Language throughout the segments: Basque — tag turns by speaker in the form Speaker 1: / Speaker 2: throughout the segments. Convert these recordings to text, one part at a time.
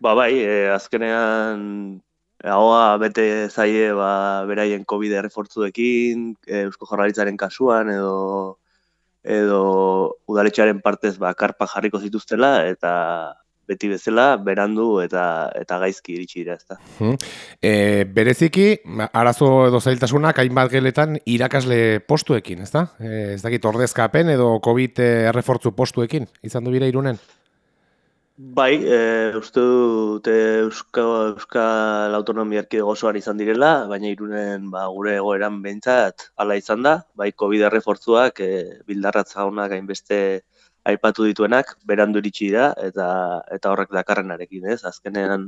Speaker 1: Ba bai, e, azkenean Ahoa bete zaie ba, beraien COVID errefortzuekin, e, Eusko Jarraritzaren kasuan edo edo udaletxearen partez ba, karpa jarriko zituztela eta beti bezala berandu eta eta gaizki iritsi dira, ezta.
Speaker 2: Hmm. E, bereziki arazo edo zailtasunak hainbat geletan irakasle postuekin, ezta? E, ez dakit ordezkapen edo COVID errefortzu postuekin izan du bira irunen.
Speaker 1: Bai, e, uste dute Euskal, Euskal Autonomia Erkidegozoan izan direla, baina irunen ba, gure egoeran behintzat ala izan da, bai COVID errefortzuak e, bildarratza honak hainbeste aipatu dituenak, berandu iritsi da, eta eta horrek dakarrenarekin, ez? Azkenean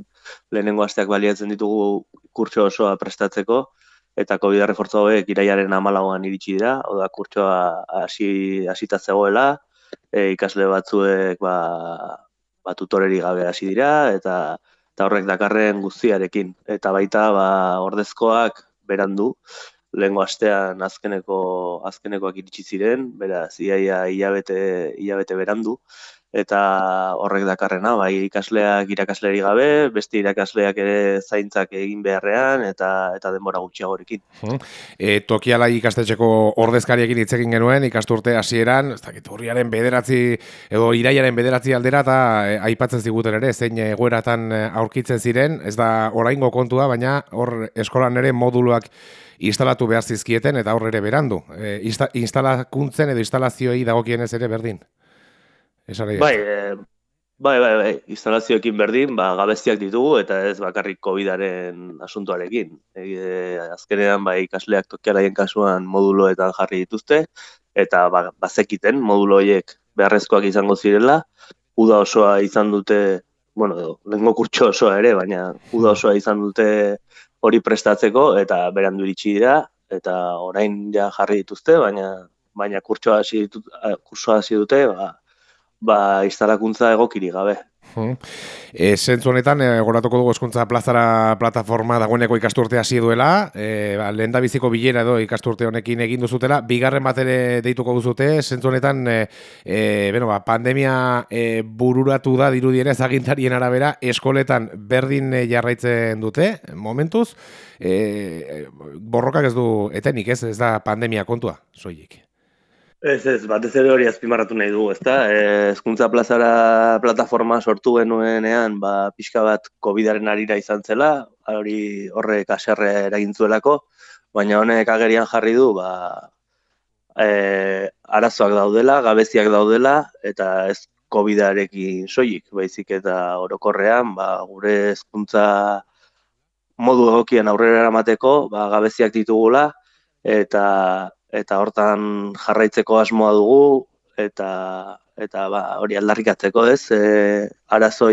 Speaker 1: lehenengo asteak baliatzen ditugu kurtso osoa prestatzeko, eta COVID errefortzu hauek iraiaren amalagoan iritsi dira, oda kurtsoa hasi hasita zegoela, e, ikasle batzuek ba, ba, tutoreri gabe hasi dira eta eta horrek dakarren guztiarekin. Eta baita ba, ordezkoak berandu lehengo astean azkeneko azkenekoak iritsi ziren beraz iaia ilabete ilabete berandu eta horrek dakarrena, bai ikasleak irakasleri gabe, beste irakasleak ere zaintzak egin beharrean eta eta denbora gutxiagorekin.
Speaker 2: Hmm. E, tokiala ikastetxeko ordezkariekin hitz egin genuen ikasturte hasieran, ez dakit urriaren bederatzi edo iraiaren bederatzi aldera eta e, aipatzen ziguten ere zein egoeratan e, aurkitzen ziren, ez da oraingo kontua, baina hor eskolan ere moduluak instalatu behar zizkieten eta horre ere berandu. E, instalakuntzen edo instalazioei dagokienez ere berdin.
Speaker 1: Bai, e, bai, bai, bai, instalazioekin berdin, ba, gabeztiak ditugu eta ez bakarrik COVID-aren asuntoarekin. E, azkenean, bai, ikasleak tokiaraien kasuan moduloetan jarri dituzte, eta ba, bazekiten modulo horiek beharrezkoak izango zirela, uda osoa izan dute, bueno, lengo kurtso osoa ere, baina uda osoa izan dute hori prestatzeko, eta berandu iritsi dira, eta orain ja jarri dituzte, baina baina kurtsoa hasi kurtsoa hasi dute, ba, ba, instalakuntza egokiri gabe.
Speaker 2: Hmm. E, zentzu honetan, e, goratuko dugu eskuntza plazara plataforma dagoeneko ikasturte hasi duela, e, ba, lehen da biziko bilera edo ikasturte honekin egin duzutela, bigarren bat ere deituko duzute, zentzu honetan, e, e, bueno, ba, pandemia e, bururatu da dirudien agintarien arabera, eskoletan berdin e, jarraitzen dute, momentuz, e, borrokak ez du etenik, ez, ez da pandemia kontua, soilik.
Speaker 1: Ez, ez, batez ere hori azpimarratu nahi dugu, ezta? Hezkuntza plazara plataforma sortu genuenean, ba, pixka bat COVID-aren arira izan zela, hori horrek aserre eragintzuelako, baina honek agerian jarri du, ba, e, arazoak daudela, gabeziak daudela, eta ez COVID-arekin soilik, baizik eta orokorrean, ba, gure hezkuntza modu egokian aurrera eramateko, ba, gabeziak ditugula, eta eta hortan jarraitzeko asmoa dugu eta eta ba, hori aldarrikatzeko, ez? E, arazo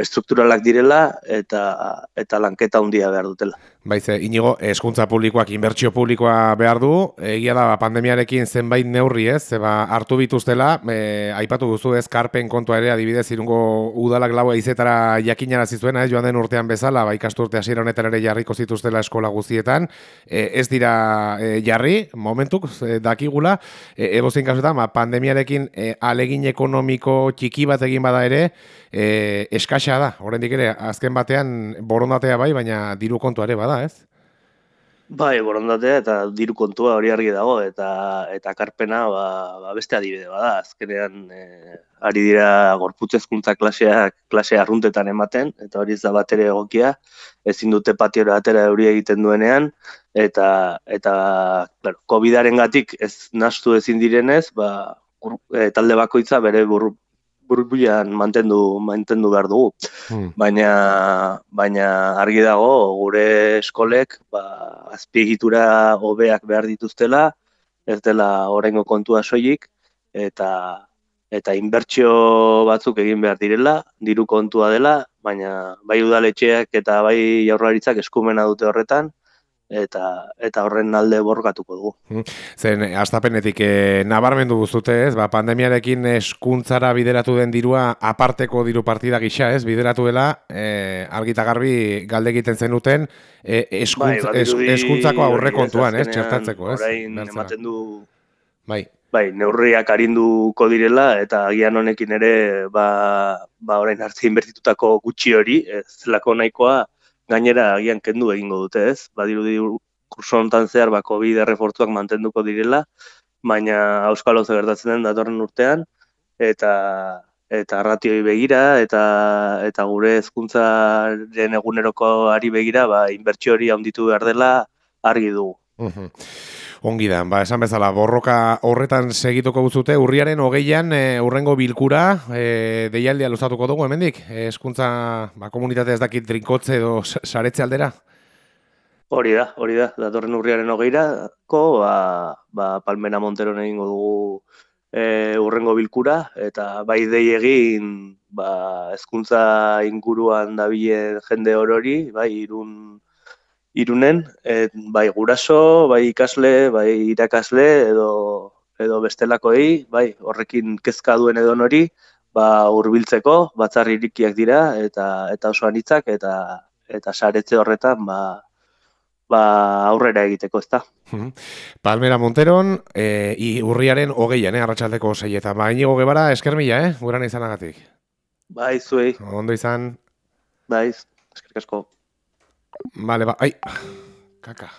Speaker 1: estrukturalak direla eta eta lanketa handia behar dutela.
Speaker 2: Baiz, inigo, eskuntza publikoak, inbertsio publikoa behar du, egia da, pandemiarekin zenbait neurri ez, zeba hartu bituztela, e, aipatu duzu ez, karpen kontua ere, adibidez, irungo udalak laua izetara jakinara zizuena, ez? Joan den urtean bezala, ba, ikasturte hasiera honetan ere jarriko zituztela eskola guztietan, e, ez dira e, jarri, momentuk, e, dakigula, e, ebozin kasuetan, ba, pandemiarekin e, alegin ekonomiko txiki bat egin bada ere, e, eskaxa da, horrendik ere, azken batean borondatea bai, baina diru kontua ere bada, ez?
Speaker 1: Bai, borondatea eta diru kontua hori argi dago eta eta karpena ba, ba beste adibide bada. Azkenean e, ari dira gorputzezkuntza klaseak klase arruntetan ematen eta hori ez da batere egokia. Ezin dute patiora atera hori egiten duenean eta eta claro, Covidarengatik ez nastu ezin direnez, ba e, talde bakoitza bere bur, burbuian mantendu mantendu behar dugu. Hmm. Baina baina argi dago gure eskolek ba azpiegitura hobeak behar dituztela, ez dela oraingo kontua soilik eta eta inbertsio batzuk egin behar direla, diru kontua dela, baina bai udaletxeak eta bai jaurlaritzak eskumena dute horretan, eta eta horren alde borgatuko dugu.
Speaker 2: Hmm. Zen astapenetik eh, nabarmendu guztute, ez? Ba, pandemiarekin eskuntzara bideratu den dirua aparteko diru partida gisa, ez? Bideratu dela, eh, argita garbi galde egiten zenuten eh, eskuntz, bai, eskuntzako aurre kontuan, ez? Txertatzeko, ez?
Speaker 1: Orain ematen du
Speaker 2: Bai.
Speaker 1: bai, neurriak arinduko direla eta agian honekin ere ba, ba orain arte inbertitutako gutxi hori, ez zelako nahikoa gainera agian kendu egingo dute, ez? Badirudi kurso hontan zehar ba Covid errefortzuak mantenduko direla, baina Euskal Oze gertatzen den datorren urtean eta eta ratioi begira eta eta gure hezkuntzaren egunerokoari begira ba inbertsio hori handitu behar dela argi dugu.
Speaker 2: Ongi da, ba, esan bezala, borroka horretan segituko guztute, urriaren hogeian, e, urrengo bilkura, e, deialdea luzatuko dugu, hemendik, eskuntza ba, komunitate ez dakit trinkotze edo saretze aldera?
Speaker 1: Hori da, hori da, datorren urriaren hogeirako, ba, ba, Palmena Monteron egingo dugu e, urrengo bilkura, eta bai dei egin, ba, eskuntza inguruan dabilen jende horori, bai, irun, irunen, et, bai guraso, bai ikasle, bai irakasle edo edo bestelakoei, bai horrekin kezka duen edo nori, ba hurbiltzeko batzar irikiak dira eta eta oso anitzak eta eta saretze horretan ba ba aurrera egiteko, ezta.
Speaker 2: Palmera Monteron, eh urriaren 20an, eh, arratsaldeko 6 eta ba inigo gebara eskermila, eh, guran izanagatik.
Speaker 1: Bai, zuei.
Speaker 2: Ondo izan.
Speaker 1: Bai, eskerrik asko.
Speaker 2: Vale, va. Ay. Caca.